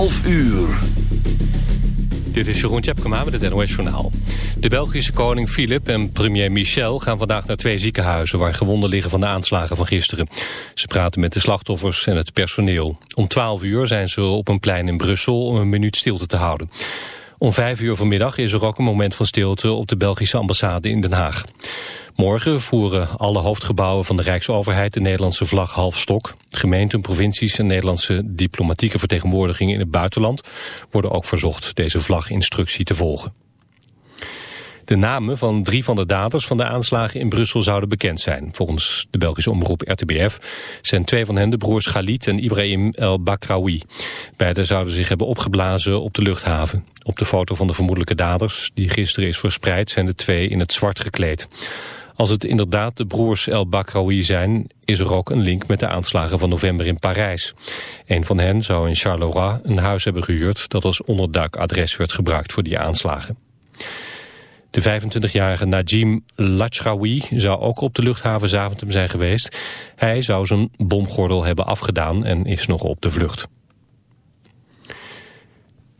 12 uur. Dit is Jeroen Tjepkema met het NOS Journaal. De Belgische koning Filip en premier Michel gaan vandaag naar twee ziekenhuizen... waar gewonden liggen van de aanslagen van gisteren. Ze praten met de slachtoffers en het personeel. Om 12 uur zijn ze op een plein in Brussel om een minuut stilte te houden. Om 5 uur vanmiddag is er ook een moment van stilte op de Belgische ambassade in Den Haag. Morgen voeren alle hoofdgebouwen van de Rijksoverheid de Nederlandse vlag half stok. Gemeenten, provincies en Nederlandse diplomatieke vertegenwoordigingen in het buitenland worden ook verzocht deze vlaginstructie te volgen. De namen van drie van de daders van de aanslagen in Brussel zouden bekend zijn. Volgens de Belgische omroep RTBF zijn twee van hen de broers Khalid en Ibrahim El Bakraoui. Beiden zouden zich hebben opgeblazen op de luchthaven. Op de foto van de vermoedelijke daders, die gisteren is verspreid, zijn de twee in het zwart gekleed. Als het inderdaad de broers El Bakraoui zijn, is er ook een link met de aanslagen van november in Parijs. Een van hen zou in Charleroi een huis hebben gehuurd dat als onderduikadres werd gebruikt voor die aanslagen. De 25-jarige Najim Lachraoui zou ook op de luchthaven Zaventem zijn geweest. Hij zou zijn bomgordel hebben afgedaan en is nog op de vlucht.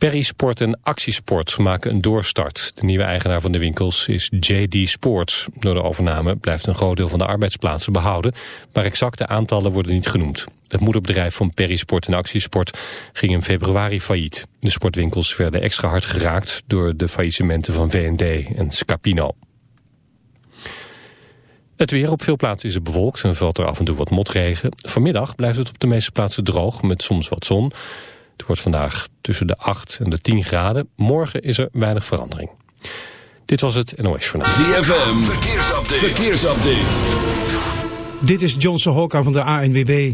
Perisport en Actiesport maken een doorstart. De nieuwe eigenaar van de winkels is JD Sports. Door de overname blijft een groot deel van de arbeidsplaatsen behouden, maar exacte aantallen worden niet genoemd. Het moederbedrijf van Perisport en Actiesport ging in februari failliet. De sportwinkels werden extra hard geraakt door de faillissementen van V&D en Scapino. Het weer op veel plaatsen is het bewolkt en valt er af en toe wat motregen. Vanmiddag blijft het op de meeste plaatsen droog met soms wat zon. Het wordt vandaag tussen de 8 en de 10 graden. Morgen is er weinig verandering. Dit was het NOS Journaal. ZFM, verkeersupdate. verkeersupdate. Dit is Johnson Hokka van de ANWB.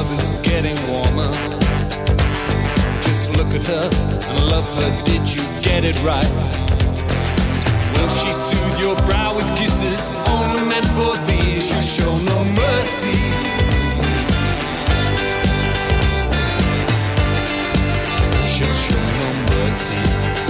Love is getting warmer. Just look at her and love her. Did you get it right? Will she soothe your brow with kisses only meant for these? You show no mercy. She'll show no mercy.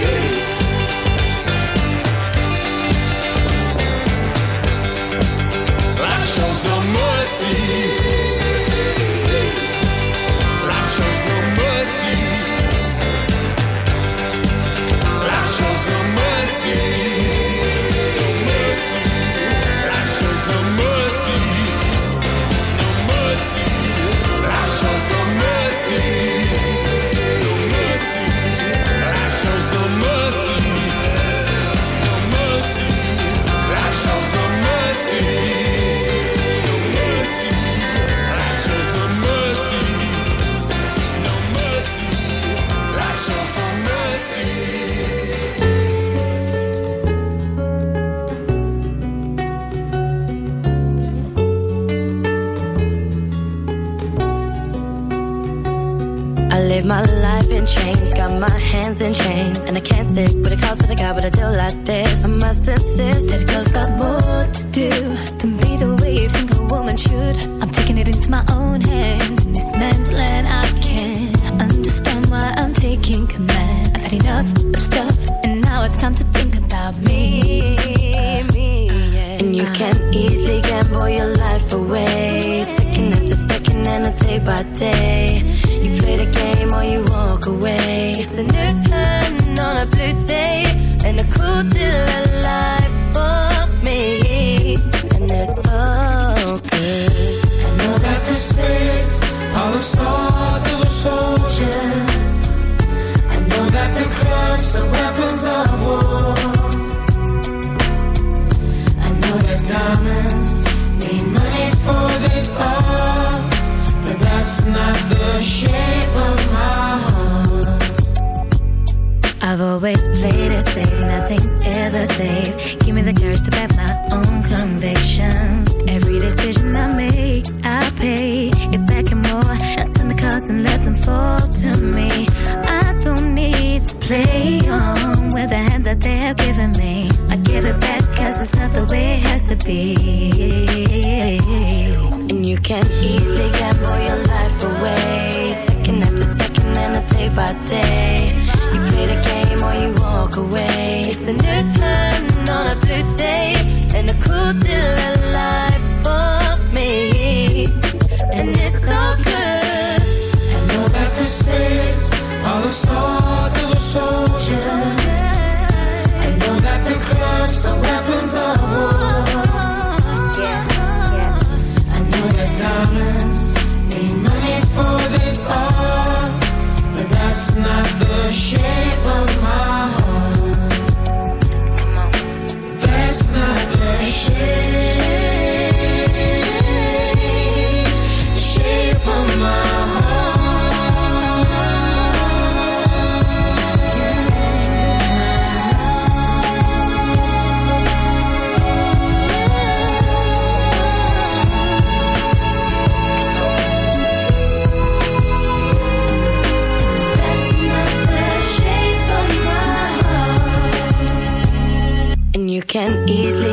never safe. Give me the courage to back my own convictions. Every decision I make, I pay it back and more. I turn the cards and let them fall to me. I don't need to play on with the hand that they have given me. I give it back cause it's not the way it has to be. And you can easily gamble your life away. Second after second and a day by day. You play the game or you walk away it's a new turn on a blue day and a cool deal.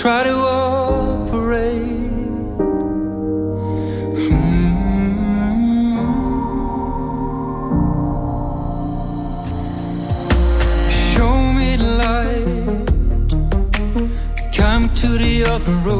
try to operate. Hmm. Show me the light. Come to the other road.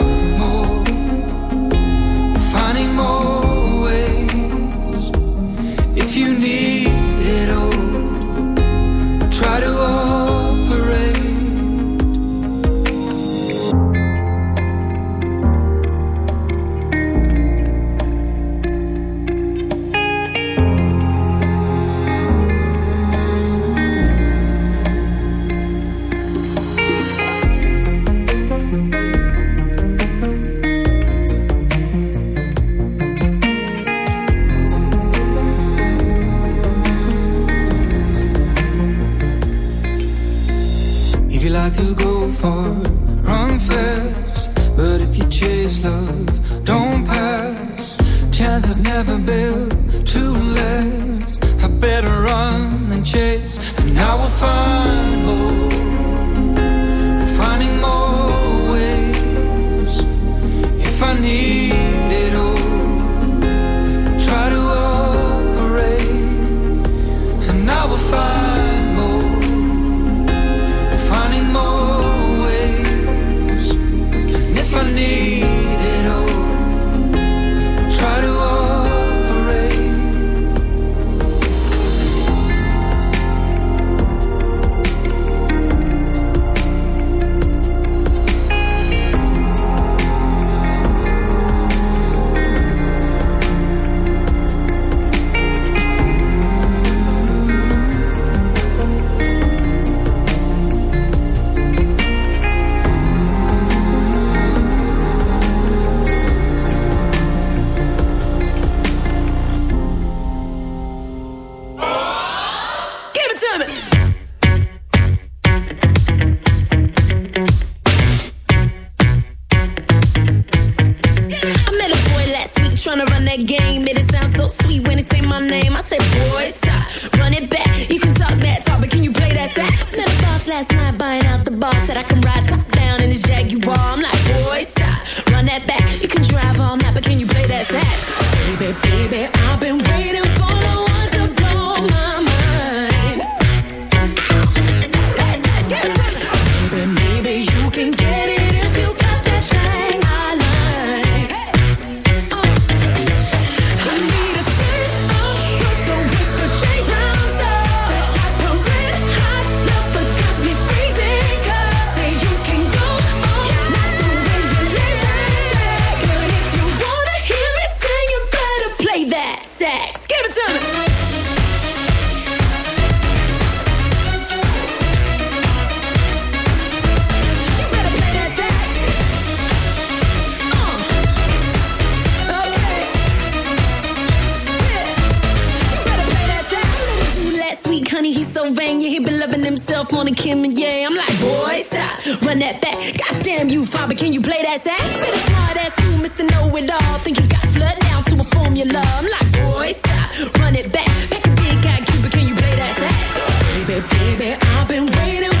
He's so vain. Yeah, he been loving himself more than Kim and yeah. I'm like, boy, stop, run that back. Goddamn you, father, can you play that sax? Smart ass you, Mr. Know It All. Think you got flood down to a formula. I'm like, boy, stop, run it back. Pack a big guy, Cuba, can you play that sax? Baby, baby, I've been waiting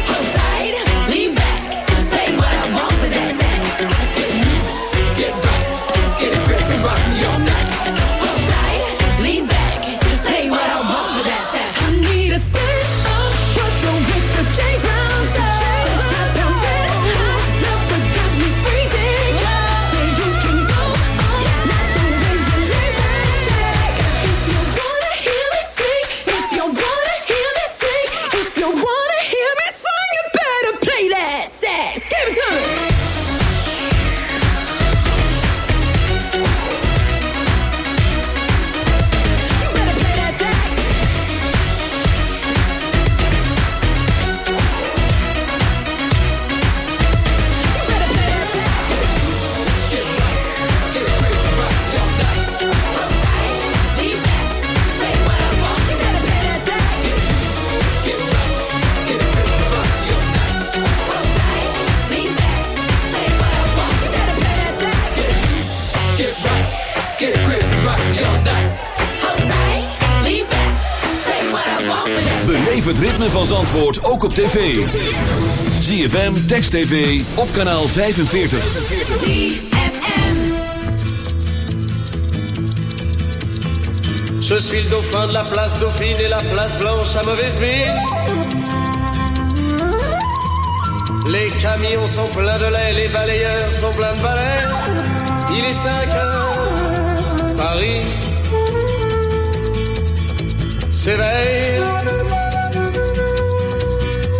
Op tv. ZFM, Text TV, op kanaal 45. Je suis le dauphin de la place Dauphine et la place Blanche à mauvaise mine. Les camions sont pleins de lait, les balayeurs sont pleins de balais. Il est 5 heures, Paris s'éveille.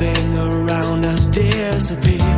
Everything around us disappears.